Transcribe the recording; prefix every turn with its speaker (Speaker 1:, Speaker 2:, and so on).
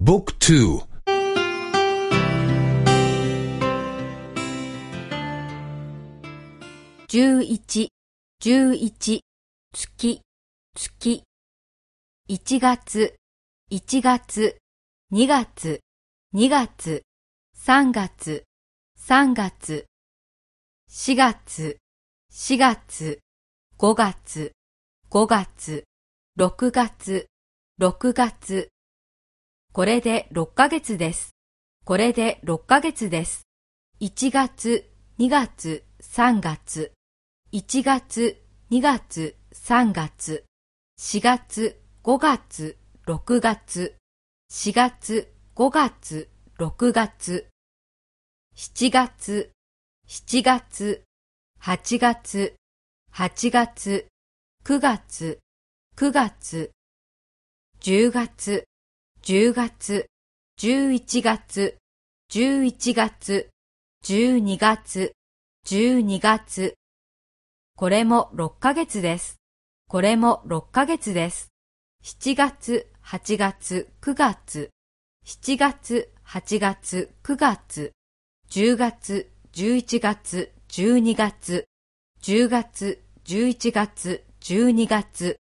Speaker 1: Book ทู
Speaker 2: 十一、十一、月、月。一月、一月、二月、二月、三月、三月。四月、四月、五月、五月、六月、六月。これで6ヶ月です。これで6ヶ月です。1月、2月、3月。1月、2月、3月。4月、5月、6月。4月、5月、6月。7月、7月、8月、8月、9月、9月。10月、10月、11月、11月、12月、12月。これも6ヶ月です。これも6ヶ月です。7月、8月、9月。7月、8月、9月。10月、11月、12月。10月、11月、12月。